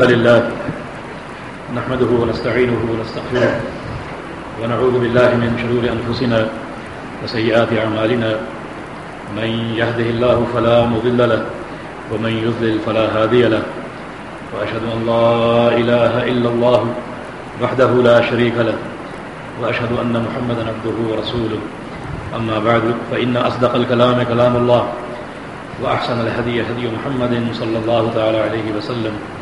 لله نحمده ونستعينه ونستغفره ونعوذ بالله من شرور أنفسنا وسيئات أعمالنا. من يهده الله فلا مضل له ومن يضلل فلا هادي له. وأشهد أن لا إله إلا الله وحده لا شريك له. وأشهد أن محمدا عبده ورسوله. أما بعد فإن أصدق الكلام كلام الله وأحسن الهدي هدي محمد صلى الله تعالى عليه وسلم.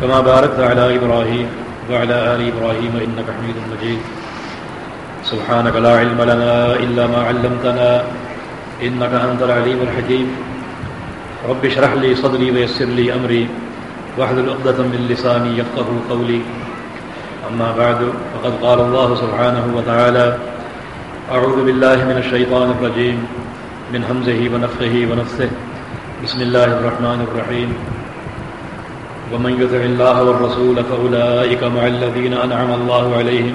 كما باركت على إبراهيم وعلى آل إبراهيم إنك حميد مجيد. سبحانك لا علم لنا إلا ما علمتنا إنك أنت العليم الحكيم. رب اشرح لي صدري ويسر لي أمري. واحلل عقدة من لساني يفقه قولي. أما بعد، فقد قال الله سبحانه وتعالى أعوذ بالله من الشيطان الرجيم، من همزه ونفخه ونفثه. بسم الله الرحمن الرحيم. ومن يطع الله والرسول فأولئك مع الذين أنعم الله عليهم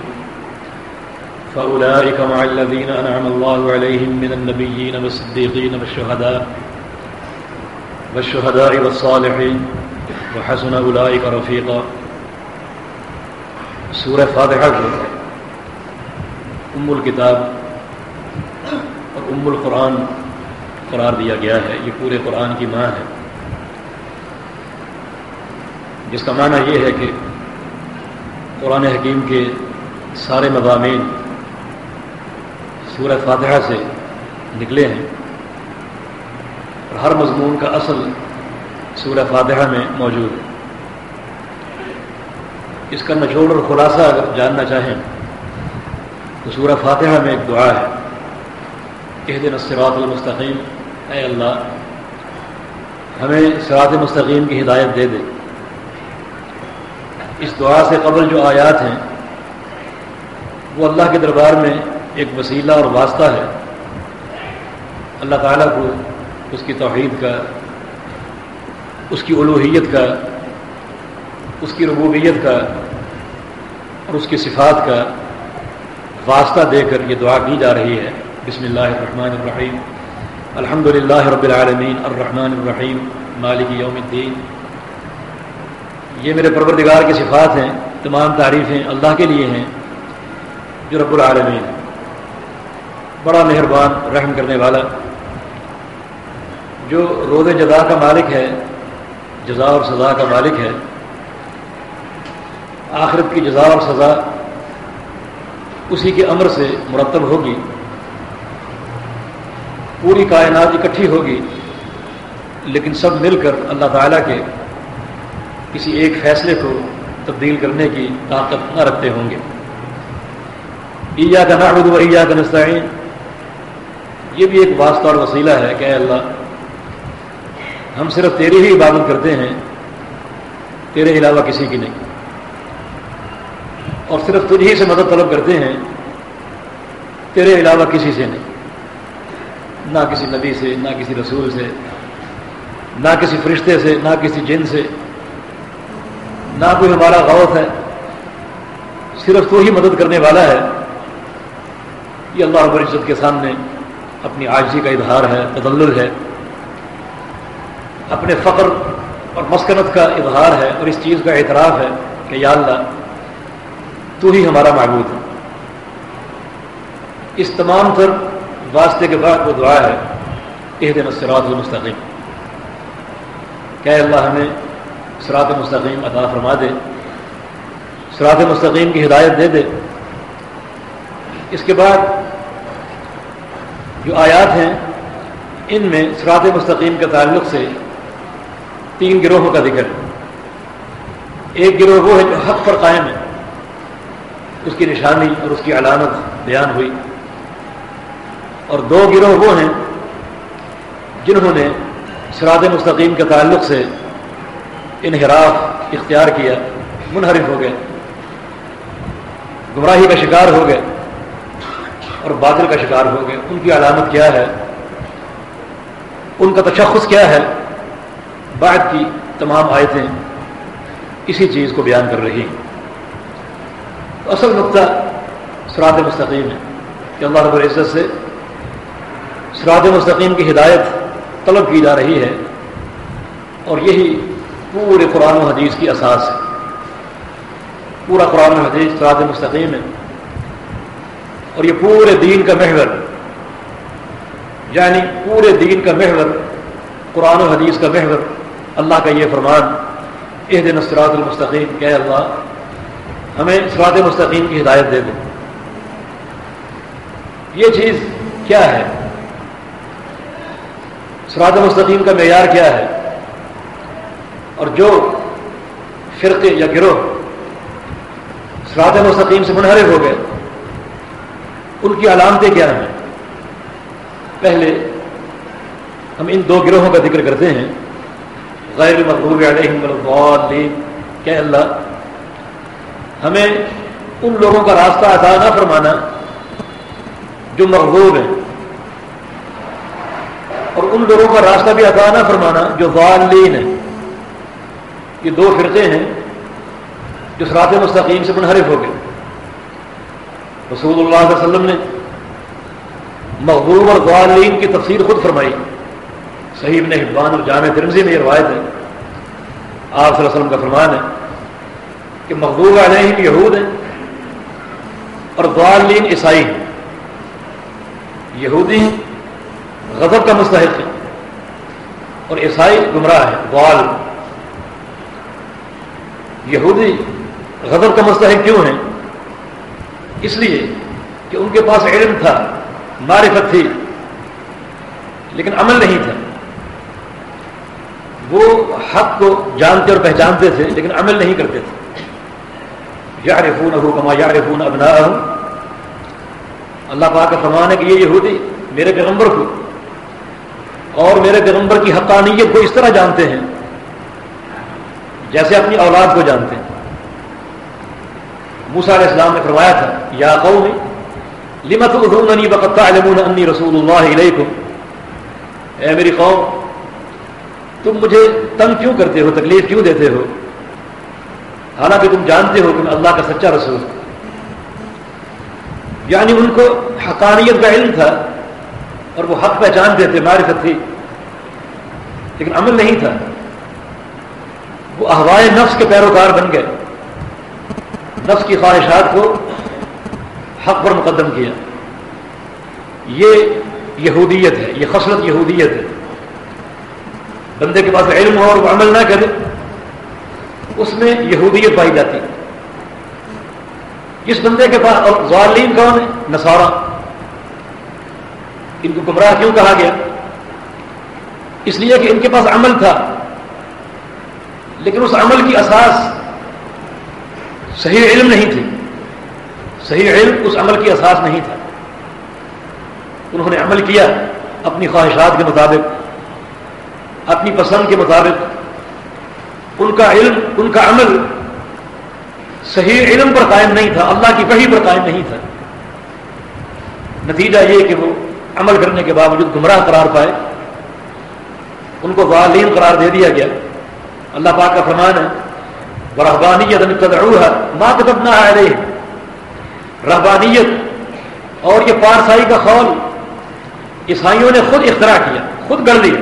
فأولئك مع الذين أنعم الله عليهم من النبيين والصديقين والشهداء والشهداء والصالحين وحسن أولئك رفيقا سورة فاتحة ام الکتاب اور ام القرآن قرار دیا گیا ہے، یہ پورے قرآن کی ماں ہے۔ جس کا معنی یہ ہے کہ قرآن حکیم کے سارے مضامین سورہ فاتحہ سے نکلے ہیں اور ہر مضمون کا اصل سورہ فاتحہ میں موجود ہے۔ اس کا نچوڑ اور خلاصہ اگر جاننا چاہیں تو سورہ فاتحہ میں ایک دعا ہے۔ کہ دن اسرات المستقیم، اے اللہ، ہمیں سرات مستقیم کی ہدایت دے دے۔ اس دعا سے قبل جو آیات ہیں، وہ اللہ کے دربار میں ایک وسیلہ اور واسطہ ہے۔ اللہ تعالیٰ کو اس کی توحید کا، اس کی الوحیت کا، اس کی ربوبیت کا اور اس کی صفات کا واسطہ دے کر یہ دعا کی جا رہی ہے۔ بسم اللہ الرحمن الرحیم۔ الحمد للہ رب العالمین الرحمن الرحیم۔ مالک یوم الدین۔ یہ میرے پروردگار کی صفات ہیں، تمام تعریفیں اللہ کے لیے ہیں جو رب العالمین بڑا مہربان رحم کرنے والا، جو روز جزا کا مالک ہے، جزا اور سزا کا مالک ہے۔ آخرت کی جزا اور سزا اسی کے امر سے مرتب ہوگی۔ پوری کائنات اکٹھی ہوگی، لیکن سب مل کر اللہ تعالیٰ کے کسی ایک فیصلے کو تبدیل کرنے کی طاقت نہ رکھتے ہوں گے۔ عیا کا نعبد و عیا کا نستعین۔ یہ بھی ایک واسطہ اور وسیلہ ہے کہ اے اللہ، ہم صرف تیری ہی عبادت کرتے ہیں، تیرے علاوہ کسی کی نہیں۔ اور صرف تجھ ہی سے مدد طلب کرتے ہیں، تیرے علاوہ کسی سے نہیں۔ نہ کسی نبی سے، نہ کسی رسول سے، نہ کسی فرشتے سے، نہ کسی جن سے۔ نہ کوئی ہمارا غوث ہے، صرف تو ہی مدد کرنے والا ہے۔ یہ اللہ رب العزت کے سامنے اپنی عاجزی کا اظہار ہے، تدلل ہے۔ اپنے فخر اور مسکنت کا اظہار ہے اور اس چیز کا اعتراف ہے کہ یا اللہ، تو ہی ہمارا معبود ہے۔ اس تمام تر واسطے کے بعد وہ دعا ہے ایک دن سرات المستقیم۔ کہ اللہ، ہمیں سرات مستقیم عطا فرما دے سرات مستقیم کی ہدایت دے دے۔ اس کے بعد جو آیات ہیں، ان میں سرات مستقیم کے تعلق سے تین گروہوں کا ذکر۔ ایک گروہ وہ ہے جو حق پر قائم ہے، اس کی نشانی اور اس کی علامت بیان ہوئی۔ اور دو گروہ وہ ہیں جنہوں نے سرات مستقیم کے تعلق سے انحراف اختیار کیا، منحرف ہو گئے، گمراہی کا شکار ہو گئے اور باطل کا شکار ہو گئے۔ ان کی علامت کیا ہے؟ ان کا تشخص کیا ہے؟ بعد کی تمام آیتیں اسی چیز کو بیان کر رہی ہیں۔ اصل نقطہ سرات مستقیم ہے کہ اللہ رب العزت سے سرات مستقیم کی ہدایت طلب کی جا رہی ہے اور یہی پورے قرآن و حدیث کی اساس ہے۔ پورا قرآن و حدیث سرات مستقیم ہے۔ اور یہ پورے دین کا محور یعنی پورے دین کا محور، قرآن و حدیث کا محور۔ اللہ کا یہ فرمان اح دن اسرات المستقیم کہ اللہ، ہمیں سرات مستقیم کی ہدایت دے دیں یہ چیز کیا ہے؟ سرات مستقیم کا معیار کیا ہے؟ اور جو فرقے یا گروہ سرات مستقیم سے منحرف ہو گئے، ان کی علامتیں کیا ہیں؟ پہلے ہم ان دو گروہوں کا ذکر کرتے ہیں۔ غیر مقبول علیہم الضالین۔ کہ اللہ، ہمیں ان لوگوں کا راستہ عطا نہ فرمانا جو مقبول ہیں، اور ان لوگوں کا راستہ بھی عطا نہ فرمانا جو ضالین ہیں۔ یہ دو فرقے ہیں جو سرات مستقیم سے منحرف ہو گئے۔ رسول اللہ علیہ وسلم نے مغبوب اور غالین کی تفسیر خود فرمائی۔ صحیح نے حبان اور جامع ترمزی میں یہ روایت ہے۔ آپ صلی اللہ علیہ وسلم کا فرمان ہے کہ مغبوب علیہم یہود ہیں اور غالین عیسائی ہیں۔ یہودی غضب کا مستحق ہے اور عیسائی گمراہ ہے غال یہودی غضب کا مستحق کیوں ہے اس لیے کہ ان کے پاس علم تھا، معرفت تھی، لیکن عمل نہیں تھا۔ وہ حق کو جانتے اور پہچانتے تھے، لیکن عمل نہیں کرتے تھے۔ یار فون ہو کما یار فون ابنا اللہ پاک کا فرمان ہے کہ یہ یہودی میرے پیغمبر کو اور میرے پیغمبر کی حقانیت کو اس طرح جانتے ہیں۔ جیسے اپنی اولاد کو جانتے ہیں۔ موسا علیہ السلام نے فرمایا تھا، یا قوم لمت ادونی وقت انی رسول اللہ علیکم اے میری قوم، تم مجھے تنگ کیوں کرتے ہو، تکلیف کیوں دیتے ہو؟ حالانکہ تم جانتے ہو کہ میں اللہ کا سچا رسول یعنی ان کو حقانیت کا علم تھا اور وہ حق پہچانتے تھے معرفت تھی، لیکن عمل نہیں تھا۔ وہ احوائے نفس کے پیروکار بن گئے۔ نفس کی خواہشات کو حق پر مقدم کیا۔ یہ یہودیت ہے، یہ خصلت یہودیت ہے۔ بندے کے پاس علم ہو اور وہ عمل نہ کرے، اس میں یہودیت پائی جاتی۔ اس بندے کے پاس اور ظالین کون ہے نصارہ۔ ان کو گمراہ کیوں کہا گیا؟ اس لیے کہ ان کے پاس عمل تھا۔ لیکن اس عمل کی اساس صحیح علم نہیں تھی۔ صحیح علم اس عمل کی اساس نہیں تھا۔ انہوں نے عمل کیا اپنی خواہشات کے مطابق، اپنی پسند کے مطابق۔ ان کا علم، ان کا عمل صحیح علم پر قائم نہیں تھا، اللہ کی وحی پر قائم نہیں تھا۔ نتیجہ یہ کہ وہ عمل کرنے کے باوجود گمراہ قرار پائے۔ ان کو والین قرار دے دیا گیا۔ اللہ پاک کا فرمان ہے رحبانیت ماں کتب نہ رحبانیت اور یہ پارسائی کا خول عیسائیوں نے خود اختراع کیا، خود گڑ لیا۔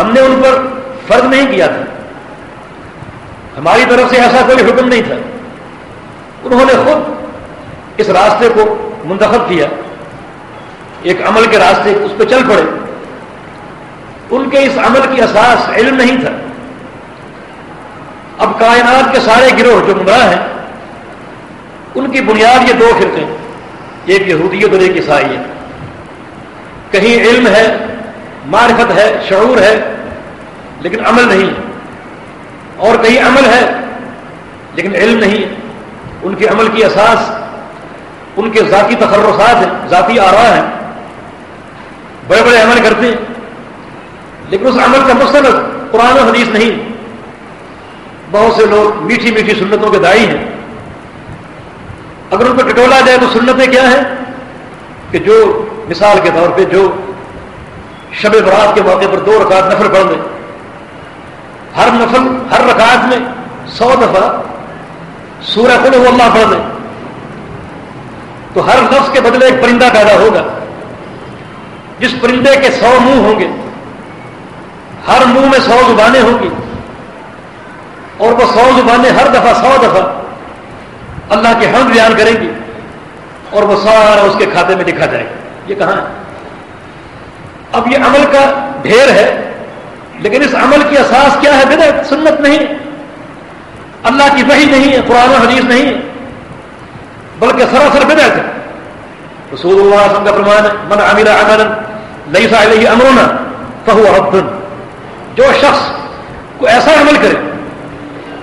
ہم نے ان پر فرض نہیں کیا تھا۔ ہماری طرف سے ایسا کوئی حکم نہیں تھا۔ انہوں نے خود اس راستے کو منتخب کیا۔ ایک عمل کے راستے اس پہ چل پڑے۔ ان کے اس عمل کی اساس علم نہیں تھا۔ اب کائنات کے سارے گروہ جو گمراہ ہیں، ان کی بنیاد یہ دو فرقے ایک یہودیت اور ایک عیسائی ہے کہیں علم ہے، معرفت ہے، شعور ہے، لیکن عمل نہیں۔ اور کہیں عمل ہے، لیکن علم نہیں۔ ان کے عمل کی اساس، ان کے ذاتی تخرصات ہیں، ذاتی آرا ہیں۔ بڑے بڑے عمل کرتے ہیں۔ لیکن اس عمل کا مستند قرآن و حدیث نہیں۔ بہت سے لوگ میٹھی میٹھی سنتوں کے دائی ہیں۔ اگر ان کو ٹٹولا جائے تو سنتیں کیا ہیں؟ کہ جو مثال کے طور پہ جو شب برات کے موقع پر دو رکعت نفل پڑھ لیں ہر نفل، ہر رکعت میں سو دفعہ سورہ کل اللہ پڑھ لیں تو ہر لفظ کے بدلے ایک پرندہ پیدا ہوگا۔ جس پرندے کے سو منہ ہوں گے۔ ہر منہ میں سو زبانیں ہوں گی اور وہ سو زبانیں ہر دفعہ سو دفعہ اللہ کے حمد بیان کریں گی اور وہ سارا اس کے کھاتے میں لکھا جائے گا۔ یہ کہاں ہے؟ اب یہ عمل کا ڈھیر ہے، لیکن اس عمل کی اساس کیا ہے؟ بدعت، سنت نہیں۔ اللہ کی وحی نہیں ہے، قرآن حدیث نہیں ہے، بلکہ سراسر بدعت ہے۔ رسول اللہ علیہ وسلم کا فرمان ہے، من عمل عملا ليس عليه امرنا فهو رد. جو شخص کو ایسا عمل کرے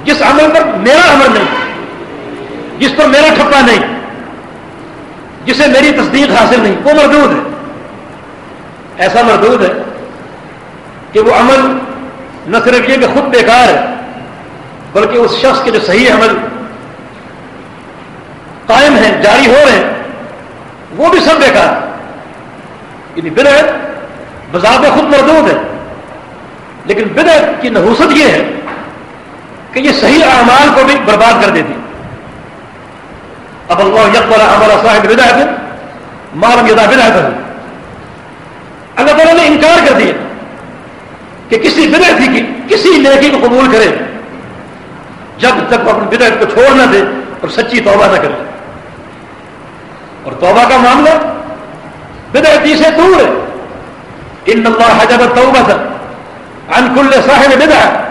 جس عمل پر میرا عمل نہیں، جس پر میرا ٹھپا نہیں، جسے میری تصدیق حاصل نہیں، وہ مردود ہے۔ ایسا مردود ہے کہ وہ عمل نہ صرف یہ کہ خود بیکار ہے، بلکہ اس شخص کے جو صحیح عمل قائم ہیں، جاری ہو رہے ہیں، وہ بھی سب بیکار یعنی بدعت بذات خود مردود ہے۔ لیکن بدعت کی نحوست یہ ہے کہ یہ صحیح اعمال کو بھی برباد کر دیتی۔ اب اللہ یقبر عمل صاحب بدعت مارم یدا بدعت ہے اللہ تعالیٰ نے انکار کر دیا کہ کسی بدعت کی کسی نیکی کو قبول کرے، جب تک وہ اپنی بدعت کو چھوڑ نہ دے اور سچی توبہ نہ کرے۔ اور توبہ کا معاملہ بدعتی سے دور ہے۔ ان اللہ حجب توبہ تھا کل صاحب بدا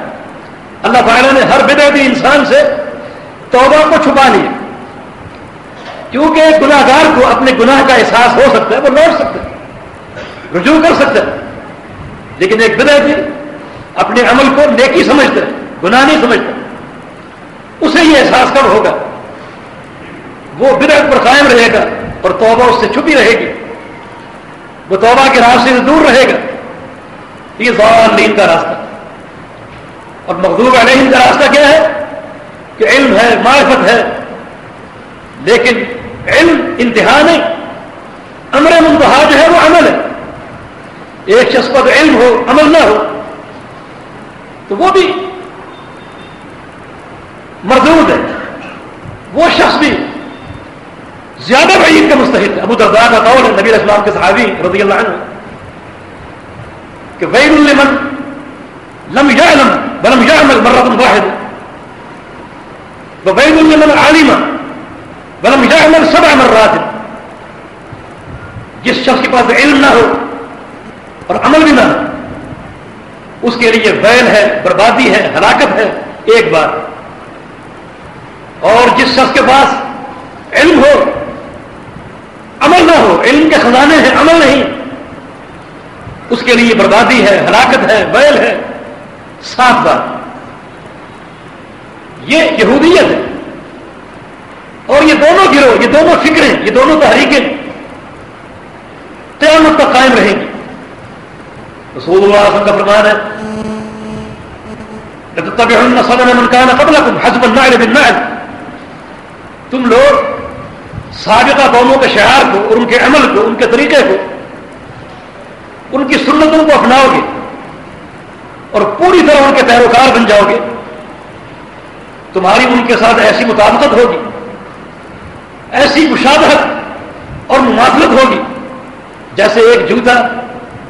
اللہ تعالیٰ نے ہر بدعتی انسان سے توبہ کو چھپا لیا۔ کیونکہ ایک گناہ گار کو اپنے گناہ کا احساس ہو سکتا ہے، وہ لوٹ سکتا ہے، رجوع کر سکتا ہے۔ لیکن ایک بدعتی اپنے عمل کو نیکی سمجھتا ہے، گناہ نہیں سمجھتا۔ اسے یہ احساس کب ہوگا؟ وہ بدعت پر قائم رہے گا اور توبہ اس سے چھپی رہے گی۔ وہ توبہ کے راستے سے دور رہے گا۔ یہ ضالین کا راستہ۔ اور مخدوب علیہ کا راستہ کیا ہے؟ کہ علم ہے، معرفت ہے۔ لیکن علم انتہا نہیں۔ امر منتہا جو ہے وہ عمل ہے۔ ایک شخص پر علم ہو، عمل نہ ہو، تو وہ بھی مردود ہے۔ وہ شخص بھی زیادہ بعید کا مستحق ہے۔ ابو دردا کا قول ہے، نبی اسلام کے صحابی رضی اللہ عنہ کہ ویل لمن لم يعلم ولم يعمل مرة واحدة. وويل لمن علم ولم يعمل سبع مرات. جس شخص کے پاس علم نہ ہو اور عمل بھی نہ ہو، اس کے لیے ویل ہے، بربادی ہے، ہلاکت ہے، ایک بار اور جس شخص کے پاس علم ہو، عمل نہ ہو، علم کے خزانے ہیں، عمل نہیں اس کے لیے بربادی ہے، ہلاکت ہے، ویل ہے۔ سات بار یہ یہودیت ہے۔ اور یہ دونوں گروہ، یہ دونوں فکریں، یہ دونوں تحریکیں قیامت تک قائم رہیں گی۔ رسول اللہ علیہ وسلم کا فرمان ہے منکانہ قبل حسب النعل بالنعل۔ تم لوگ سابقہ قوموں کے شعار کو اور ان کے عمل کو، ان کے طریقے کو ان کی سنتوں کو اپناؤ گے اور پوری طرح ان کے پیروکار بن جاؤ گے تمہاری ان کے ساتھ ایسی مطابقت ہوگی، ایسی مشابہت اور مماثلت ہوگی جیسے ایک جوتا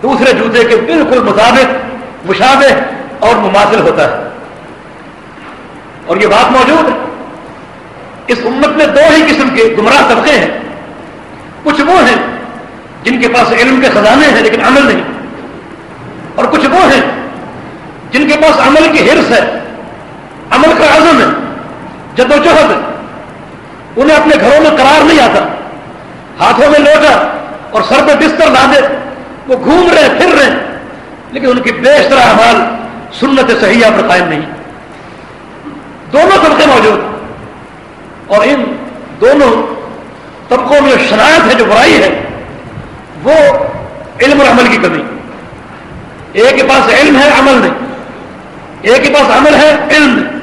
دوسرے جوتے کے بالکل مطابق، مشابہ اور مماثل ہوتا ہے۔ اور یہ بات موجود ہے۔ اس امت میں دو ہی قسم کے گمراہ طبقے ہیں۔ کچھ وہ ہیں جن کے پاس علم کے خزانے ہیں لیکن عمل نہیں۔ اور کچھ وہ ہیں جن کے پاس عمل کی حرص ہے، عمل کا عزم ہے جدوجہد ہے۔ انہیں اپنے گھروں میں قرار نہیں آتا۔ ہاتھوں میں لوٹا اور سر پہ بستر لا وہ گھوم رہے، پھر رہے۔ لیکن ان کی بیشتر احمال سنت صحیحہ پر قائم نہیں۔ دونوں طبقے موجود۔ اور ان دونوں طبقوں میں شناخت ہے جو برائی ہے۔ وہ علم اور عمل کی کمی۔ ایک کے پاس علم ہے، عمل نہیں۔ ایک کے پاس عمل ہے، علم نہیں۔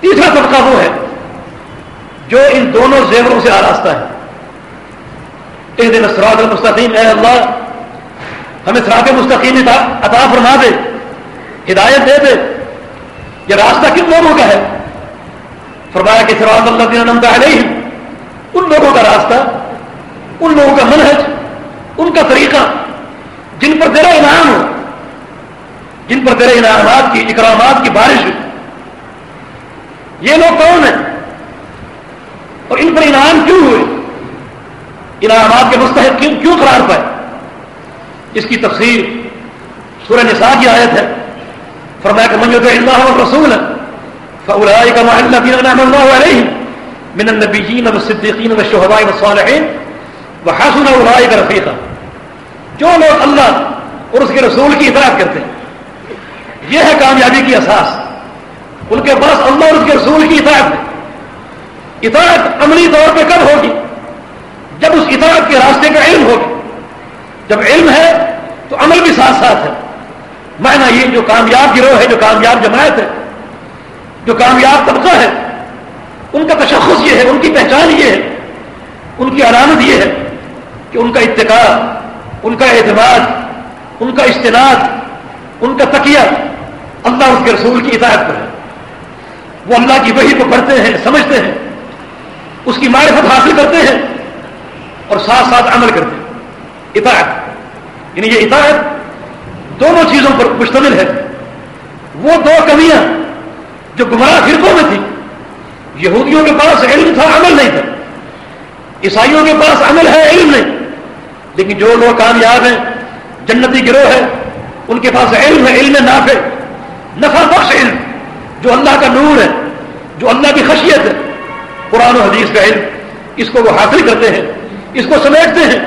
تیسرا طبقہ وہ ہے جو ان دونوں زیوروں سے آراستہ ہے۔ ایک دن اسرات المستقیم، اے اللہ، ہمیں سراط مستقیم عطا فرما دے، ہدایت دے دے۔ یہ راستہ کن لوگوں کا ہے؟ فرمایا کہ سراط اللہ دین نمتا ہے نہیں ان لوگوں کا راستہ ان لوگوں کا منہج، ان کا طریقہ، جن پر تیرا انعام ہو، جن پر تیرے انعامات کی، اکرامات کی بارش ہو۔ یہ لوگ کون ہیں؟ اور ان پر انعام کیوں ہوئے؟ انعامات کے مستحق کیوں کیوں قرار پائے؟ اس کی تفسیر سورہ نساء کی آیت ہے۔ فرمایا کہ منجو اللہ اور رسول فأولئك مع الذين أنعم الله عليهم من النبيين والصديقين والشهداء والصالحين وحسن أولئك رفيقا۔ جو لوگ اللہ اور اس کے رسول کی اطاعت کرتے ہیں، یہ ہے کامیابی کی اساس۔ ان کے پاس اللہ اور اس کے رسول کی اطاعت ہے۔ اطاعت عملی طور پہ کب ہوگی؟ جب اس اطاعت کے راستے کا علم ہوگا۔ جب علم ہے تو عمل بھی ساتھ ساتھ ہے۔ معنی یہ جو کامیاب گروہ ہے، جو کامیاب جماعت ہے، جو کامیاب طبقہ ہے، ان کا تشخص یہ ہے، ان کی پہچان یہ ہے، ان کی علامت یہ ہے۔ کہ ان کا اتقاء ان کا اعتماد، ان کا اجتناب، ان کا تقیہ اللہ اس کے رسول کی اطاعت پر ہے۔ وہ اللہ کی وحی کو پڑھتے ہیں، سمجھتے ہیں، اس کی معرفت حاصل کرتے ہیں اور ساتھ ساتھ عمل کرتے ہیں۔ اطاعت یعنی یہ اطاعت دونوں چیزوں پر مشتمل ہے۔ وہ دو کمیاں جو گمراہ فرقوں میں تھی یہودیوں کے پاس علم تھا، عمل نہیں تھا۔ عیسائیوں کے پاس عمل ہے، علم نہیں۔ لیکن جو لوگ کامیاب ہیں، جنتی گروہ ہے ان کے پاس علم ہے، علم نافع، نفع بخش علم، جو اللہ کا نور ہے، جو اللہ کی خشیت ہے۔ قرآن و حدیث کا علم، اس کو وہ حاصل کرتے ہیں، اس کو سمیٹتے ہیں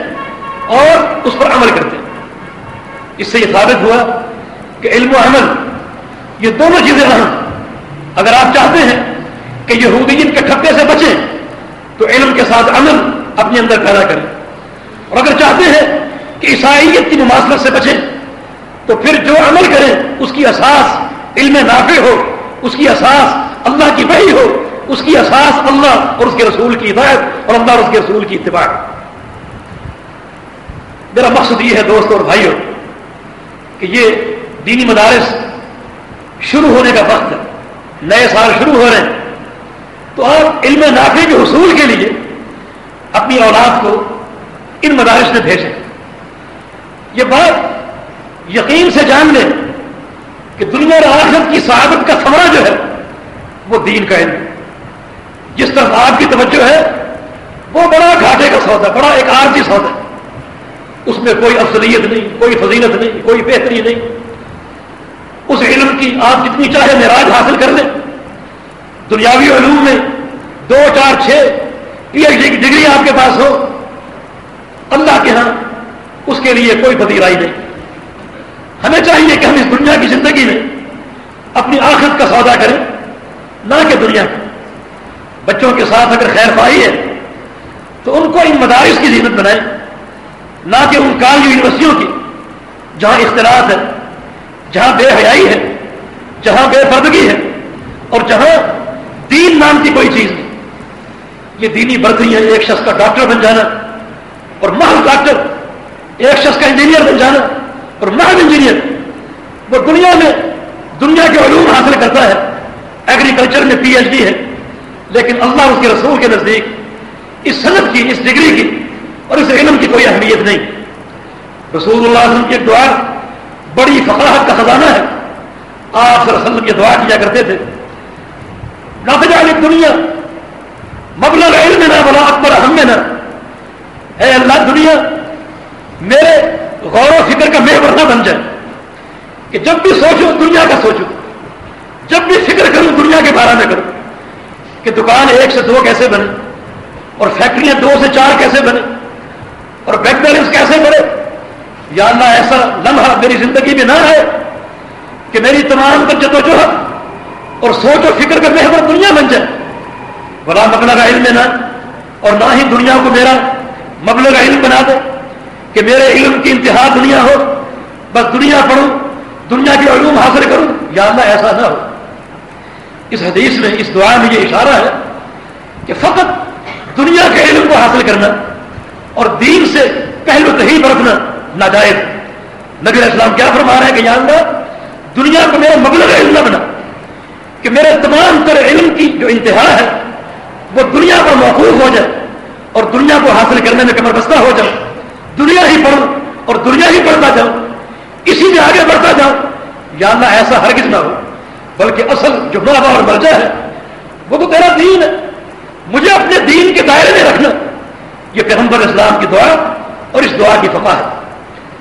اور اس پر عمل کرتے ہیں۔ اس سے یہ ثابت ہوا کہ علم و عمل، یہ دونوں چیزیں اہم اگر آپ چاہتے ہیں کہ یہودیت کے ٹھپے سے بچیں، تو علم کے ساتھ عمل اپنے اندر پیدا کریں۔ اور اگر چاہتے ہیں کہ عیسائیت کی مماثلت سے بچیں تو پھر جو عمل کریں، اس کی اساس علم نافع ہو، اس کی اساس اللہ کی بہی ہو، اس کی اساس اللہ اور اس کے رسول کی ہدایت اور اللہ اور اس کے رسول کی اتباع۔ میرا مقصد یہ ہے دوستوں اور بھائیوں کہ یہ دینی مدارس شروع ہونے کا وقت ہے، نئے سال شروع ہو رہے ہیں۔ تو آپ علم نافع کے حصول کے لیے اپنی اولاد کو ان مدارس میں بھیجیں یہ بات یقین سے جان لیں کہ دنیا اور آخرت کی صحابت کا سمرا جو ہے، وہ دین کا علم جس طرح آپ کی توجہ ہے، وہ بڑا گھاٹے کا سودا، بڑا ایک عارضی سودا۔ اس میں کوئی افضلیت نہیں، کوئی فضیلت نہیں، کوئی بہتری نہیں۔ اس علم کی آپ جتنی چاہے معراج حاصل کر لیں۔ دنیاوی علوم میں دو چار چھ پی ایچ ڈی کی ڈگری آپ کے پاس ہو اللہ کے ہاں اس کے لیے کوئی بدیرائی نہیں۔ ہمیں چاہیے کہ ہم اس دنیا کی زندگی میں اپنی آخرت کا سودا کریں، نہ کہ دنیا کا بچوں کے ساتھ اگر خیر پائی ہے، تو ان کو ان مدارس کی زینت بنائیں۔ نہ کہ ان کال یونیورسٹیوں کی، جہاں اختلاط ہے، جہاں بے حیائی ہے، جہاں بے پردگی ہے، اور جہاں دین نام کی کوئی چیز نہیں۔ یہ دینی برتری ہے، ایک شخص کا ڈاکٹر بن جانا اور محل ڈاکٹر، ایک شخص کا انجینئر بن جانا اور محل انجینئر، وہ دنیا میں دنیا کے علوم حاصل کرتا ہے ایگریکلچر میں پی ایچ ڈی ہے، لیکن اللہ اس کے رسول کے نزدیک اس صنعت کی، اس ڈگری کی اور اس علم کی کوئی اہمیت نہیں۔ رسول اللہ علیہ وسلم کی دعا، بڑی فقراہت کا خزانہ ہے۔ آپ صلی اللہ علیہ وسلم یہ دعا کیا کرتے تھے۔ دنیا مبلغ علم نہ بلا اکبر ہم نہ اے اللہ دنیا، میرے غور و فکر کا محور نہ بن جائے کہ جب بھی سوچوں دنیا کا سوچوں، جب بھی فکر کروں دنیا کے بارے میں کروں کہ دکان ایک سے دو کیسے بنے اور فیکٹریاں دو سے چار کیسے بنے اور بینک بیلنس کیسے بنے، یا اللہ ایسا لمحہ میری زندگی میں نہ ہے کہ میری تمام پر جدوجہد اور سوچ و فکر کا محور دنیا بن جائے۔ بلا مبلغ علم نہ اور نہ ہی دنیا کو میرا مبلغ علم بنا دے کہ میرے علم کی انتہا دنیا ہو، بس دنیا پڑھوں، دنیا کے علوم حاصل کروں، یا اللہ ایسا نہ ہو۔ اس حدیث میں، اس دعا میں یہ اشارہ ہے کہ فقط دنیا کے علم کو حاصل کرنا اور دین سے پہلو تہی برتنا ناجائز۔ نبی علیہ السلام کیا فرما رہے ہیں کہ اللہ، دنیا کو میرا مبلغ علم نہ بنا، کہ میرے تمام تر علم کی جو انتہا ہے، وہ دنیا پر موقوف ہو جائے اور دنیا کو حاصل کرنے میں کمر بستہ ہو جاؤ، دنیا ہی پڑھو اور دنیا ہی پڑھتا جاؤ، اسی میں آگے بڑھتا جاؤ۔ یا اللہ ایسا ہرگز نہ ہو، بلکہ اصل جو بابا اور مرجع ہے، وہ تو تیرا دین ہے۔ مجھے اپنے دین کے دائرے میں رکھنا۔ یہ پیغمبر اسلام کی دعا اور اس دعا کی فقا ہے۔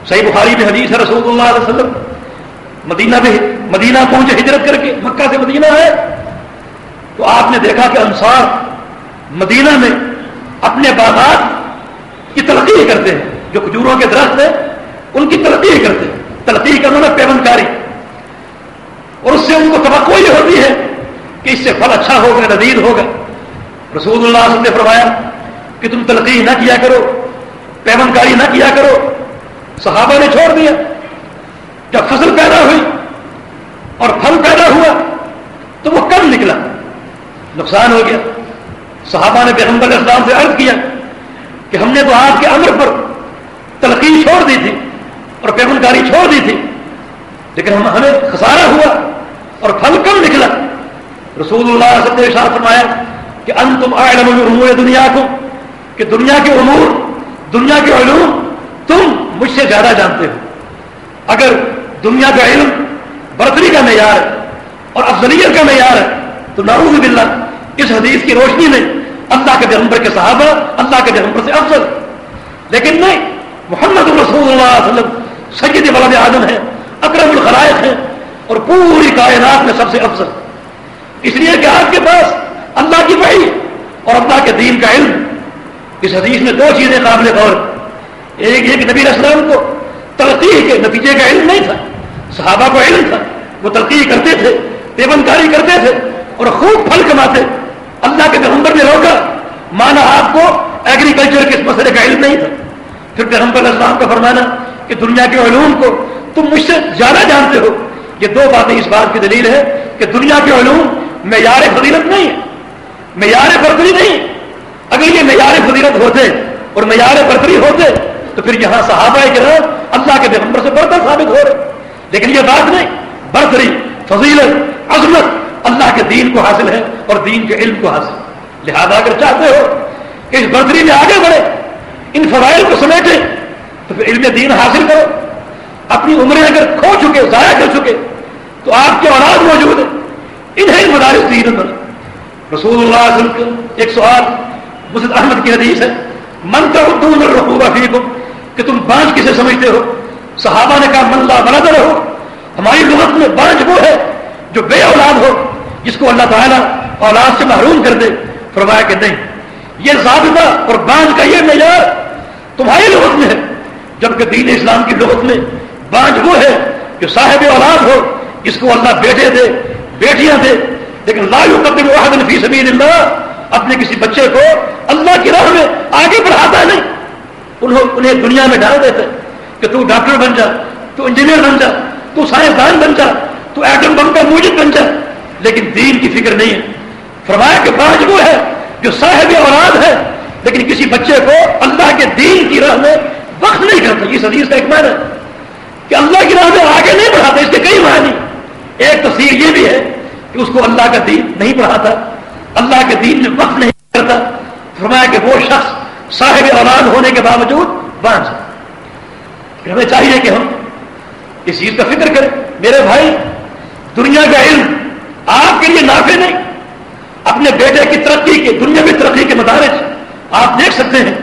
صحیح بخاری میں حدیث ہے رسول اللہ علیہ وسلم، مدینہ میں، مدینہ پہنچے ہجرت کر کے مکہ سے مدینہ ہے تو آپ نے دیکھا کہ انصار مدینہ میں اپنے باغات کی تلقی کرتے ہیں، جو کھجوروں کے درخت ہیں، ان کی تلقی کرتے ہیں۔ تلقی کرنا نا پیون کاری اور اس سے ان کو توقع یہ ہوتی ہے کہ اس سے پھل اچھا ہوگا نزید ہوگا۔ رسول اللہ وسلم نے فرمایا کہ تم تلقی نہ کیا کرو پیون کاری نہ کیا کرو۔ صحابہ نے چھوڑ دیا۔ جب فصل پیدا ہوئی اور پھل پیدا ہوا تو وہ کم نکلا؟ نقصان ہو گیا۔ صحابہ نے پیغمبر اسلام سے عرض کیا کہ ہم نے تو آپ کے امر پر تلقین چھوڑ دی تھی اور پیمن کاری چھوڑ دی تھی، لیکن ہم ہمیں خسارہ ہوا اور پھل کم نکلا۔ رسول اللہ صلی اللہ علیہ فرمایا کہ ان تم امور دنیا کو کہ دنیا کے امور، دنیا کے علوم تم مجھ سے زیادہ جانتے ہو۔ اگر دنیا کا علم برتری کا معیار ہے اور افضلیت کا معیار ہے تو نعوذ باللہ اس حدیث کی روشنی میں اللہ کے پیغمبر کے صحابہ، اللہ کے پیغمبر سے افضل۔ لیکن نہیں، محمد رسول اللہ علیہ وسلم سید ولد آدم ہے اکرم الخلائق ہے اور پوری کائنات میں سب سے افضل۔ اس لیے کہ آپ کے پاس اللہ کی وحی اور اللہ کے دین کا علم، اس حدیث میں دو چیزیں قابل غور۔ ایک یہ کہ نبی اسلام کو ترقی کے نتیجے کا علم نہیں تھا، صحابہ کو علم تھا، وہ ترقی کرتے تھے پیون کاری کرتے تھے اور خوب پھل کماتے۔ اللہ کے پیغمبر نے روکا مانا آپ کو ایگریکلچر کے اس مسئلے کا علم نہیں تھا۔ پھر پیغمبر اسلام کا فرمانا کہ دنیا کے علوم کو تم مجھ سے زیادہ جانتے ہو۔ یہ دو باتیں اس بات کی دلیل ہے کہ دنیا کے علوم معیار فضیلت نہیں ہے۔ معیار برتری نہیں اگر یہ معیار فضیلت ہوتے اور معیار برتری ہوتے تو پھر یہاں صحابہ کے اللہ کے پیغمبر سے برتر ثابت ہو رہے۔ لیکن یہ بات نہیں۔ برتری، فضیلت، عظمت اللہ کے دین کو حاصل ہے اور دین کے علم کو حاصل لہذا اگر چاہتے ہو کہ اس برتری میں آگے بڑھے، ان فضائل کو سمیٹیں تو پھر علم دین حاصل کرو۔ اپنی عمریں اگر کھو چکے، ضائع کر چکے، تو آپ کے اولاد موجود ہیں۔ انہیں مدارس دین بنے رسول اللہ علیہ وسلم ایک سوال مسد احمد کی حدیث ہے۔ منتر رقوبہ فیکم کہ تم بانج کسے سمجھتے ہو؟ صحابہ نے کہا، من لا بلد رہو ہماری لغت میں بانج وہ ہے جو بے اولاد ہو۔ جس کو اللہ تعالیٰ اولاد سے محروم کر دے، فرمایا کہ نہیں، یہ ضابطہ اور بانج کا یہ معیار تمہاری لغت میں ہے، جبکہ دین اسلام کی لغت میں بانج وہ ہے جو صاحب اولاد ہو، جس کو اللہ بیٹے دے، بیٹیاں دے۔ لیکن لا يقدم واحد فی سبیل اللہ، اپنے کسی بچے کو اللہ کی راہ میں آگے بڑھاتا نہیں۔ انہوں انہیں دنیا میں ڈال دیتے کہ تو ڈاکٹر بن جا، تو انجینئر بن جا، تو سائنسدان بن جا، تو ایٹم بم کا موجود بن جا۔ لیکن دین کی فکر نہیں ہے۔ فرمایا کہ بانج وہ ہے جو صاحب اولاد ہے، لیکن کسی بچے کو اللہ کے دین کی راہ میں وقت نہیں کرتا۔ یہ حدیث کا ایک معنی ہے کہ اللہ کی راہ میں آگے نہیں بڑھاتے اس کے کئی معنی ایک تفسیر یہ بھی ہے کہ اس کو اللہ کا دین نہیں پڑھاتا اللہ کے دین میں وقت نہیں کرتا۔ فرمایا کہ وہ شخص صاحب اولاد ہونے کے باوجود بانج پھر ہمیں چاہیے کہ ہم اس چیز کا فکر کریں۔ میرے بھائی، دنیا کا علم آپ کے لیے نافع نہیں. اپنے بیٹے کی ترقی کے، دنیا میں ترقی کے مدارج آپ دیکھ سکتے ہیں.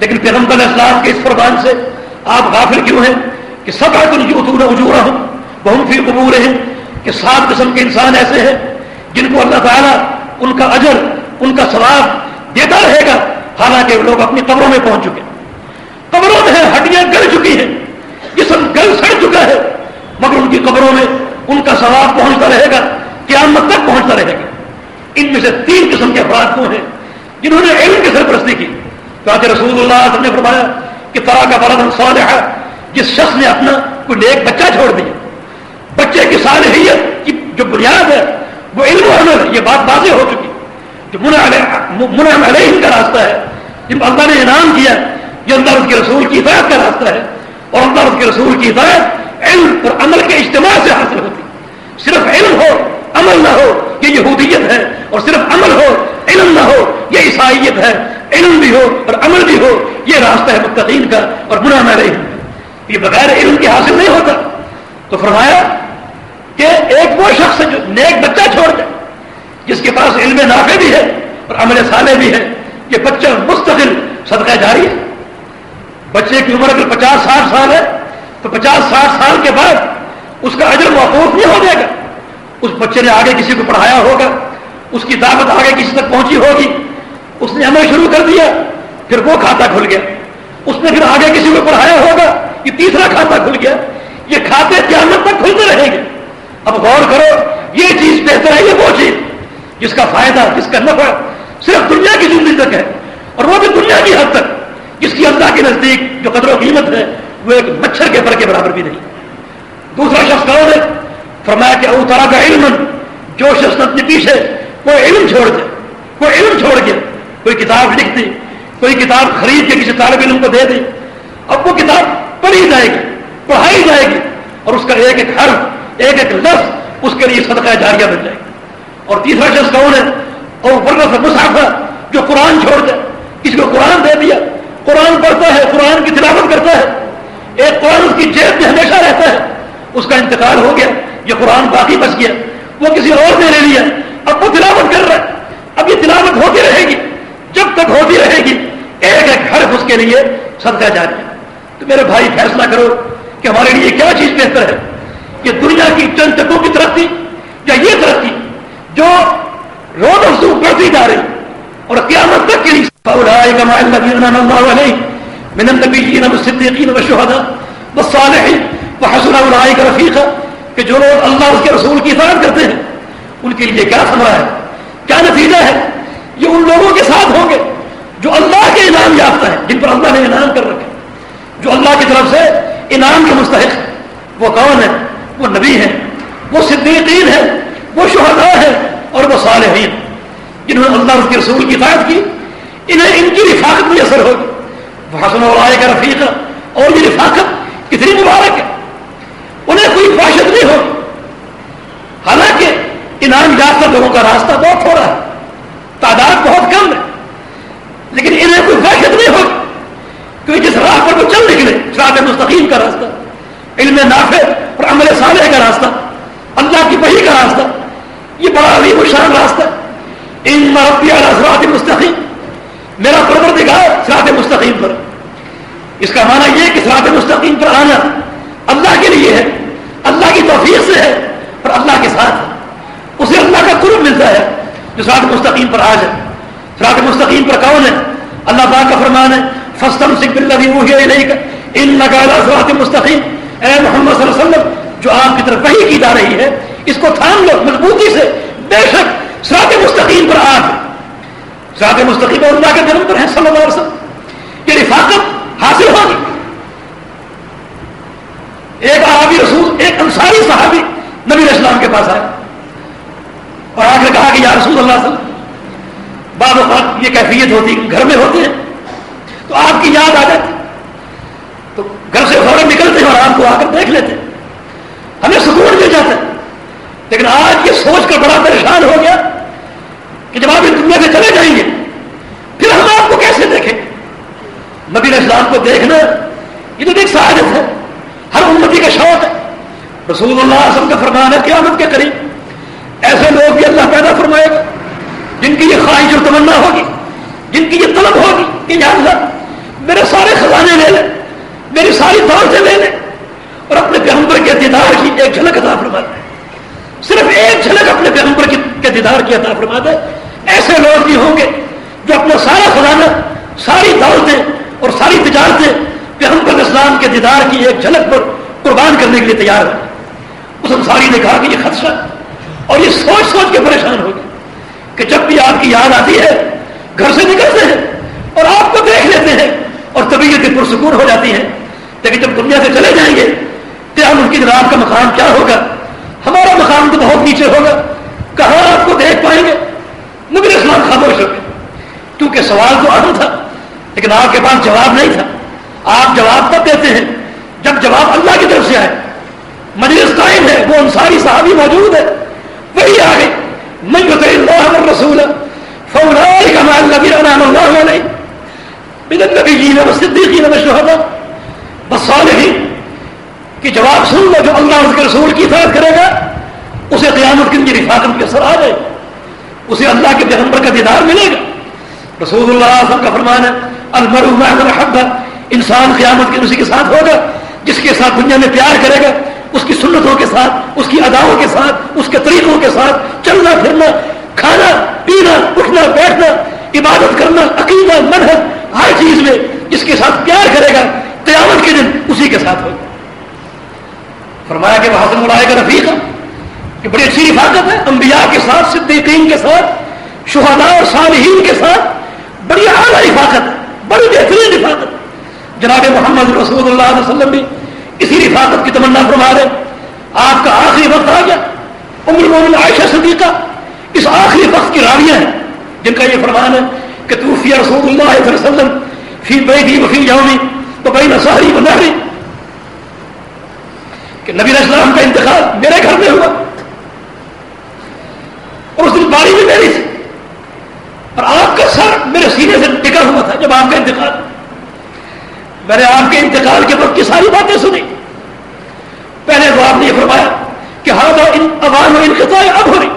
لیکن پیغمبر اسلام کے اس فرمان سے آپ غافل کیوں ہیں کہ سب اتور اجورا ہوں بہت پھر قبور ہیں کہ سات قسم کے انسان ایسے ہیں جن کو اللہ تعالیٰ ان کا اجر، ان کا ثواب دیتا رہے گا. حالانکہ لوگ اپنی قبروں میں پہنچ چکے قبروں میں ہڈیاں گل چکی ہیں. جسم گل سڑ چکا ہے، مگر ان کی قبروں میں ان کا ثواب پہنچتا رہے گا. قیامت تک پہنچتا رہے گا۔ ان میں سے تین قسم کے افراد کو ہیں جنہوں نے علم کی۔ سرپرستی کی کہ رسول اللہ نے فرمایا کہ طرح کا برد صالح ہے، جس شخص نے اپنا کوئی نیک بچہ چھوڑ دیا۔ بچے کی صالحیت کی جو بنیاد ہے، وہ علم و عمل یہ بات واضح ہو چکی۔ جو منع علیہ کا راستہ ہے جن اللہ نے انعام کیا یہ اللہ اس کے رسول کی ہدایت کا راستہ ہے، اور اللہ اس کے رسول کی ہدایت علم اور عمل کے اجتماع سے حاصل ہوتی۔ صرف علم ہو عمل نہ ہو، یہ یہودیت ہے اور صرف عمل ہو، علم نہ ہو، یہ عیسائیت ہے، علم بھی ہو اور عمل بھی ہو، یہ راستہ ہے متقین کا اور بنا میں رہی یہ بغیر علم کے حاصل نہیں ہوتا۔ تو فرمایا کہ ایک وہ شخص جو نیک بچہ چھوڑ دے، جس کے پاس علم نافع بھی ہے اور عمل صالح بھی ہے، یہ بچہ مستقل صدقہ جاری ہے۔ بچے کی عمر اگر پچاس ساٹھ سال ہے، تو پچاس ساٹھ سال کے بعد اس کا اجر محفوظ نہیں ہو جائے گا۔ اس بچے نے آگے کسی کو پڑھایا ہوگا، اس کی دعوت آگے کسی تک پہنچی ہوگی۔ اس نے عمل شروع کر دیا، پھر وہ کھاتا کھل گیا۔ اس نے پھر آگے کسی کو پڑھایا ہوگا، یہ تیسرا کھاتا کھل گیا۔ یہ کھاتے قیامت تک کھلتے رہیں گے۔ اب غور کرو، یہ چیز بہتر ہے یہ وہ چیز؟ جس کا فائدہ، جس کا نفع صرف دنیا کی زندگی تک ہے، اور وہ بھی دنیا کی حد تک۔ جس کی اللہ کے نزدیک جو قدر و قیمت ہے، وہ ایک مچھر کے پر کے برابر بھی نہیں۔ دوسرا شخص کون ہے؟ فرمایا کہ او طرح کا علم جو شخص اپنے پیچھے کوئی علم چھوڑ دے، کوئی علم چھوڑ گیا، کوئی کتاب لکھ دی کوئی کتاب خرید کے کسی طالب علم کو دے دی، اب وہ کتاب پڑھی جائے گی، پڑھائی جائے گی اور اس کا ایک ایک حرف، ایک ایک لفظ اس کے لیے صدقہ جاریہ بن جائے گا اور تیسرا شخص کون ہے؟ اور ورنہ سے مسافر جو قرآن چھوڑ دے، کسی کو قرآن دے دیا۔ قرآن پڑھتا ہے، قرآن کی تلاوت کرتا ہے۔ ایک قرآن اس کی جیب میں ہمیشہ رہتا ہے، اس کا انتقال ہو گیا۔ یہ قرآن باقی بچ گیا۔ وہ کسی اور نے لے لیا۔ اب وہ تلاوت کر رہا ہے۔ اب یہ تلاوت ہوتی رہے گی۔ جب تک ہوتی رہے گی، ایک ایک حرف اس کے لیے صدقہ جاری ہے۔ تو میرے بھائی، فیصلہ کرو کہ ہمارے لیے کیا چیز بہتر ہے۔ کہ دنیا کی چند تکوں کی ترقی یا یہ ترقی جو روز افزو بڑھتی جا رہی۔ اور قیامت تک کے لیے من النبیین والصدیقین والشہداء والصالحین وحسن اولئک رفیقا۔ کہ جو لوگ اللہ اس کے رسول کی اطاعت کرتے ہیں، ان کے لیے کیا سمرا ہے؟ کیا نتیجہ ہے؟ یہ ان لوگوں کے ساتھ ہوں گے جو اللہ کے انعام یافتہ ہیں، جن پر اللہ نے انعام کر رکھے جو اللہ کی طرف سے انعام کے مستحق وہ کون ہے وہ نبی ہیں۔ وہ صدیقین ہیں۔ وہ شہداء ہیں اور وہ صالحین۔ جنہوں نے اللہ اس کے رسول کی اطاعت کی، انہیں ان کی رفاقت بھی اثر ہوگی۔ وہ حسن اللہ کا رفیق اور یہ رفاقت کتنی مبارک ہے۔ انہیں کوئی خواہشت نہیں ہوگی حالانکہ انعام یافتہ لوگوں کا راستہ بہت تھوڑا ہے۔ تعداد بہت کم ہے۔ لیکن انہیں کوئی خواہشت نہیں ہوگی کیونکہ جس راہ پر وہ چل نکلے شراط مستقیم کا راستہ، علم نافع اور عمل صالح کا راستہ، اللہ کی بہی کا راستہ، یہ بڑا عظیم شان راستہ ان مربی سرات مستقیم۔ میرا پروردگار سرات مستقیم پر۔ اس کا معنی یہ کہ سرات مستقیم پر آنا اللہ کے لیے ہے، اللہ کی توفیق سے ہے اور اللہ کے ساتھ اسے اللہ کا قرب ملتا ہے، جو سرات مستقیم پر آ جائے سرات مستقیم پر کون ہے؟ اللہ پاک کا فرمان ہے فستم سکھ اللہ ان نگالا سرات مستقیم۔ اے محمد صلی اللہ علیہ وسلم، جو آپ کی طرف وہی کی جا رہی ہے، اس کو تھام لو، مضبوطی سے۔ بے شک سرات مستقیم پر آپ سرات مستقیم اللہ کے جنم پر ہے صلی اللہ علیہ وسلم، یہ رفاقت حاصل ہوگی۔ ایک عربی رسول، ایک انصاری صحابی نبی اسلام کے پاس آئے۔ اور آ کر کہا کہ یا رسول اللہ صلی بعض اوقات یہ کیفیت ہوتی، گھر میں ہوتے ہیں، تو آپ کی یاد آ جاتی۔ تو گھر سے فوراً نکلتے ہیں اور آپ کو آ کر دیکھ لیتے۔ ہمیں سکون مل جاتا ہے۔ لیکن آج یہ سوچ کر بڑا پریشان ہو گیا کہ جب آپ اس دنیا سے چلے جائیں گے، پھر ہم آپ کو کیسے دیکھیں؟ نبی اسلام کو دیکھنا یہ تو ایک سعادت ہے۔ ہر امتی کا شوق ہے۔ رسول اللہ وسلم کا فرمان ہے قیامت کے قریب۔ ایسے لوگ بھی اللہ پیدا فرمائے گا، جن کی یہ خواہش اور تمنا ہوگی، جن کی یہ طلب ہوگی کہ یا اللہ، میرے سارے خزانے لے لیں میری ساری دولتیں لے لیں اور اپنے پیغمبر کے دیدار کی ایک جھلک عطا فرما دے۔ صرف ایک جھلک اپنے پیغمبر کے دیدار کی عطا فرما دے۔ ایسے لوگ بھی ہوں گے جو اپنا سارا خزانہ، ساری دولتیں اور ساری تجارتیں پیغمبر اسلام کے دیدار کی ایک جھلک پر قربان کرنے کے لیے تیار ہے اس انصاری نے کہا کہ یہ خدشہ اور یہ سوچ سوچ کے پریشان ہو گئے کہ جب بھی آپ کی یاد آتی ہے، گھر سے نکلتے ہیں اور آپ کو دیکھ لیتے ہیں اور طبیعت کی پرسکون ہو جاتی ہے لیکن جب دنیا سے چلے جائیں گے تو ہم ان کی جناب کا مقام کیا ہوگا؟ ہمارا مقام تو بہت نیچے ہوگا۔ کہاں آپ کو دیکھ پائیں گے؟ خاموش ہو گئے۔ کیونکہ سوال تو اہم تھا، لیکن آپ کے پاس جواب نہیں تھا۔ آپ جواب تب دیتے ہیں جب جواب اللہ کی طرف سے آئے۔ مجلس قائم ہے، وہ انصاری صحابی موجود ہے وہی آ گئے میں اللہ رسول فولا اللہ علیہ بدن نبی صدیقی شہدا بس صالحین کہ جواب سن لو، جو اللہ کے رسول کی اطاعت کرے گا، اسے قیامت کے لیے رفاقت کے اثر آ جائے اسے اللہ کے پیغمبر کا دیدار ملے گا۔ رسول اللہ علیہ وسلم کا فرمان ہے المر انسان قیامت کے اسی کے ساتھ ہوگا، جس کے ساتھ دنیا میں پیار کرے گا، اس کی سنتوں کے ساتھ، اس کی اداؤں کے ساتھ، اس کے طریقوں کے ساتھ، چلنا، پھرنا، کھانا، پینا، اٹھنا، بیٹھنا، عبادت کرنا، عقیدہ منحص ہر چیز میں جس کے ساتھ پیار کرے گا، قیامت کے دن اسی کے ساتھ ہوگا۔ فرمایا کہ وہ حسن ملائے گا رفیق کہ بڑی اچھی حفاظت ہے، انبیاء کے ساتھ، صدیقین کے ساتھ، شہداء اور صالحین کے ساتھ، بڑی اعلیٰ حفاظت بڑی بہترین حفاظت جناب محمد رسول اللہ علیہ وسلم بھی اسی حفاظت کی تمنا فرما رہے آپ کا آخری وقت آ گیا۔ عمر مومن عائشہ صدیقہ اس آخری وقت کی راویاں ہیں جن کا یہ فرمان ہے کہ توفی رسول اللہ علیہ وسلم فی بیدی وفی یومی تو بین سہری و نہری۔ کہ نبی السلام کا انتقال میرے گھر میں ہوا اور اس دن باری بھی میری تھی۔ اور آپ کا سر میرے سینے سے ٹکا ہوا تھا جب آپ کا انتقال میں نے آپ کے انتقال کے وقت کی ساری باتیں سنی۔ پہلے تو آپ نے یہ فرمایا کہ ہاں ان عوام و انقطاع اب ہو رہی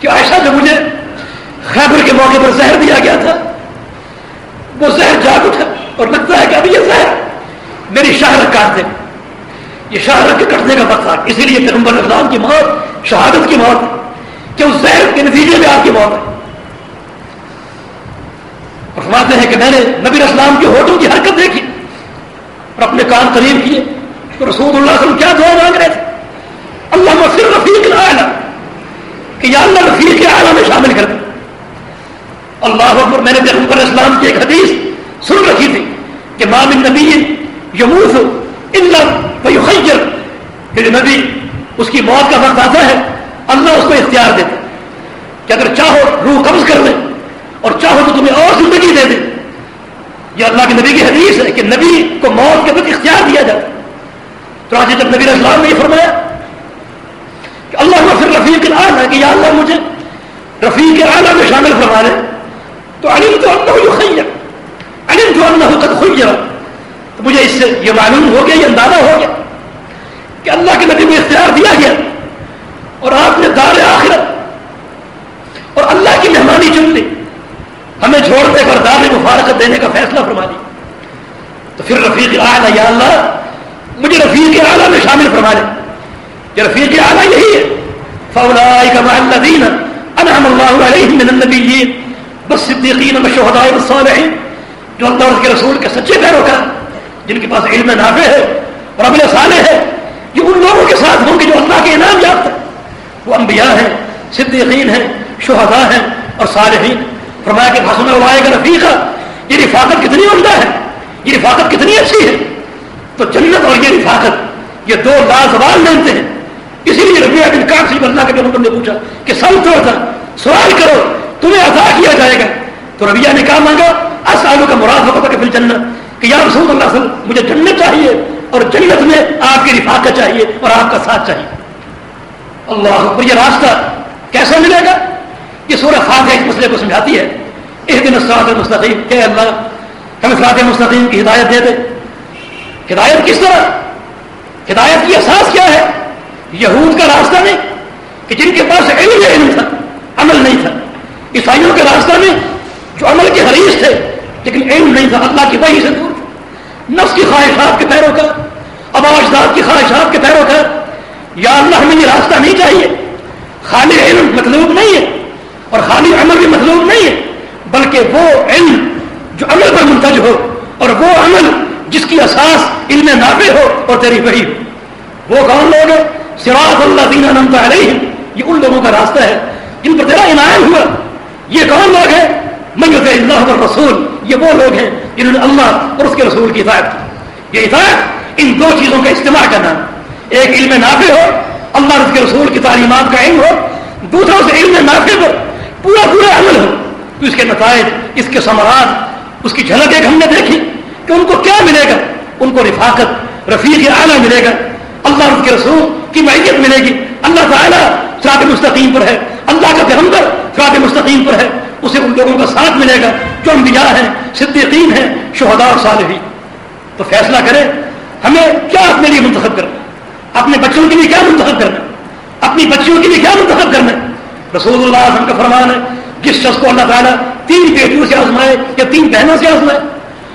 کہ ایسا جو مجھے خیبر کے موقع پر زہر دیا گیا تھا، وہ زہر جاگ اٹھا اور لگتا ہے کہ ابھی یہ زہر میری شہرت کاٹ دے۔ یہ شہادت کے کٹنے کا وقت تھا اسی لیے پیغمبر اسلام کی موت، شہادت کی موت، کہ اس زہر کے نتیجے میں آپ کی موت ہے۔ فرماتے ہیں کہ میں نے نبی اسلام کے ہوٹوں کی حرکت دیکھی اور اپنے کام قریب کیے تو رسول اللہ علیہ وسلم کیا دعا مانگ رہے تھے۔ اللہ مفر رفیق العالم کہ یا اللہ رفیق اعلیٰ میں شامل کر دیں اللہ اکبر، میں نے پیغمبر اسلام کی ایک حدیث سن رکھی تھی کہ مام نبی یموس خیر پھر نبی اس کی موت کا وقت آتا ہے، اللہ اس کو اختیار دیتا کہ اگر چاہو روح قبض کر لے اور چاہو تو تمہیں اور زندگی دے دے۔ یہ اللہ کے نبی کی حدیث ہے کہ نبی کو موت کے وقت اختیار دیا جاتا تو آج جب نبی اسلام نے یہ فرمایا کہ اللہ پھر رفیق ہے کہ یا اللہ مجھے رفیق اعلیٰ میں شامل فرما لے تو علم تو اللہ خیر علم تو اللہ قد خیر۔ تو مجھے اس سے یہ معلوم ہو گیا، یہ اندازہ ہو گیا کہ اللہ کے نبی کو اختیار دیا گیا اور آپ نے دار آخرت اور اللہ کی مہمانی چن لی۔ ہمیں چھوڑ دے کر دار مفارقت دینے کا فیصلہ فرما دیا تو پھر رفیق اعلیٰ یا اللہ، مجھے رفیق اعلیٰ میں شامل فرما لے یہ رفیق اعلیٰ یہی ہے۔ فولا الذین انعم اللہ علیہم من النبیین، بس صدیقین و والصالحین جو اللہ کے رسول کے سچے پیروکار، جن کے پاس علم نافع ہے اور ابل صالح ہے، یہ ان لوگوں کے ساتھ ہوں گے جو اللہ کے انعام یافتہ وہ انبیاء ہیں، صدیقین ہیں، شہداء ہیں اور صالحین۔ فرمایا کہ حسن اللہ کا رفیقہ ہاں، یہ رفاقت کتنی عمدہ ہے، یہ رفاقت کتنی اچھی ہے۔ تو جنت اور یہ رفاقت، یہ دو لازوال مانتے ہیں۔ اسی لیے ربیہ بن کام سے اللہ کے پیغمبر نے پوچھا کہ سب تو تھا؟ سوال کرو، تمہیں عطا کیا جائے گا؟ تو ربیہ نے کہا، مانگا اسالو کا مراد ہوگا کہ پھر جنت کہ یا رسول اللہ صلی اللہ علیہ وسلم، مجھے جنت چاہیے اور جنت میں آپ کی رفاقت چاہیے اور آپ کا ساتھ چاہیے۔ اللہ پر یہ راستہ کیسا ملے گا؟ یہ سورہ فاتحہ اس مسئلے کو سمجھاتی ہے۔ ایک دن اسرات مستقیم کہ اللہ ہم اسرات مستقیم کی ہدایت دے دے۔ ہدایت کس طرح؟ ہدایت کی احساس کیا ہے؟ یہود کا راستہ نہیں کہ جن کے پاس علم علم تھا، عمل نہیں تھا۔ عیسائیوں کے راستہ میں، جو عمل کے حریث تھے، لیکن علم نہیں تھا اللہ کی وحی سے دور۔ نفس کی خواہشات کے پیروں کا اباجداد کی خواہشات کے پیروں کا۔ یا اللہ، ہمیں یہ راستہ نہیں چاہیے۔ خالی علم مطلوب نہیں ہے۔ اور خالی عمل بھی مطلوب نہیں ہے، بلکہ وہ علم جو عمل پر منتج ہو اور وہ عمل جس کی اساس علم نافع ہو اور تیری وحی ہو۔ وہ کون لوگ ہیں؟ سراط اللہ دینا نمتا علیہ یہ ان لوگوں کا راستہ ہے جن پر تیرا عنایت ہوا۔ یہ کون لوگ ہیں؟ میت اللہ اور رسول یہ وہ لوگ ہیں جنہوں نے اللہ اور اس کے رسول کی اطاعت کی۔ یہ اطاعت ان دو چیزوں کا استعمال کرنا۔ ایک علم نافع ہو، اللہ اور اس کے رسول کی تعلیمات کا علم ہو۔ دوسرا اس علم نافع پر پورا پورا عمل ہو تو اس کے نتائج، اس کے ثمرات، اس کی جھلک ایک ہم نے دیکھی کہ ان کو کیا ملے گا؟ ان کو رفاقت، رفیق اعلیٰ ملے گا۔ اللہ کے رسول کی معیت ملے گی۔ اللہ تعالیٰ سراب مستقیم پر ہے۔ اللہ کا پیغمبر سراب مستقیم پر ہے۔ اسے ان لوگوں کا ساتھ ملے گا جو انبیاء ہیں، صدیقین ہیں، شہداء اور صالحین۔ تو فیصلہ کرے ہمیں کیا اپنے لیے منتخب کرنا؟ اپنے بچوں کے لیے کیا منتخب کرنا؟ اپنی بچیوں کے لیے کیا منتخب کرنا؟ رسول اللہ وسلم کا فرمان ہے جس شخص کو اللہ تعالیٰ تین بیٹیوں سے آزمائے یا تین بہنوں سے آزمائے؟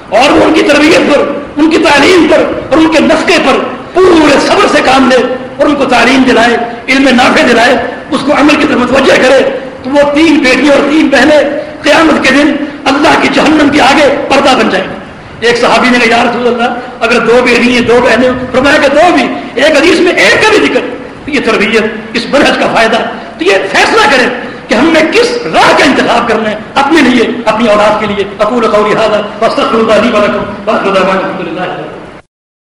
اور وہ ان کی تربیت پر، ان کی تعلیم پر، اور ان کے نفقے پر پورے صبر سے کام لے اور ان کو تعلیم دلائے، علم نافع دلائے، اس کو عمل کی طرف متوجہ کرے، تو وہ تین بیٹیاں اور تین بہنیں قیامت کے دن اللہ کی جہنم کے آگے پردہ بن جائیں گے۔ ایک صحابی نے کہا رسول اللہ، اگر دو بیٹی ہیں، دو بہنیں فرمایا کہ دو بھی، ایک حدیث میں ایک کا بھی ذکر۔ یہ تربیت، اس برحج کا فائدہ، تو یہ فیصلہ کرے کہ ہم نے کس راہ کا انتخاب کرنا ہے؟ اپنے لیے، اپنی اولاد کے لیے۔ اقول قولی حاضر بس اللہ لي ولكم. واخر دعوانا الحمد لله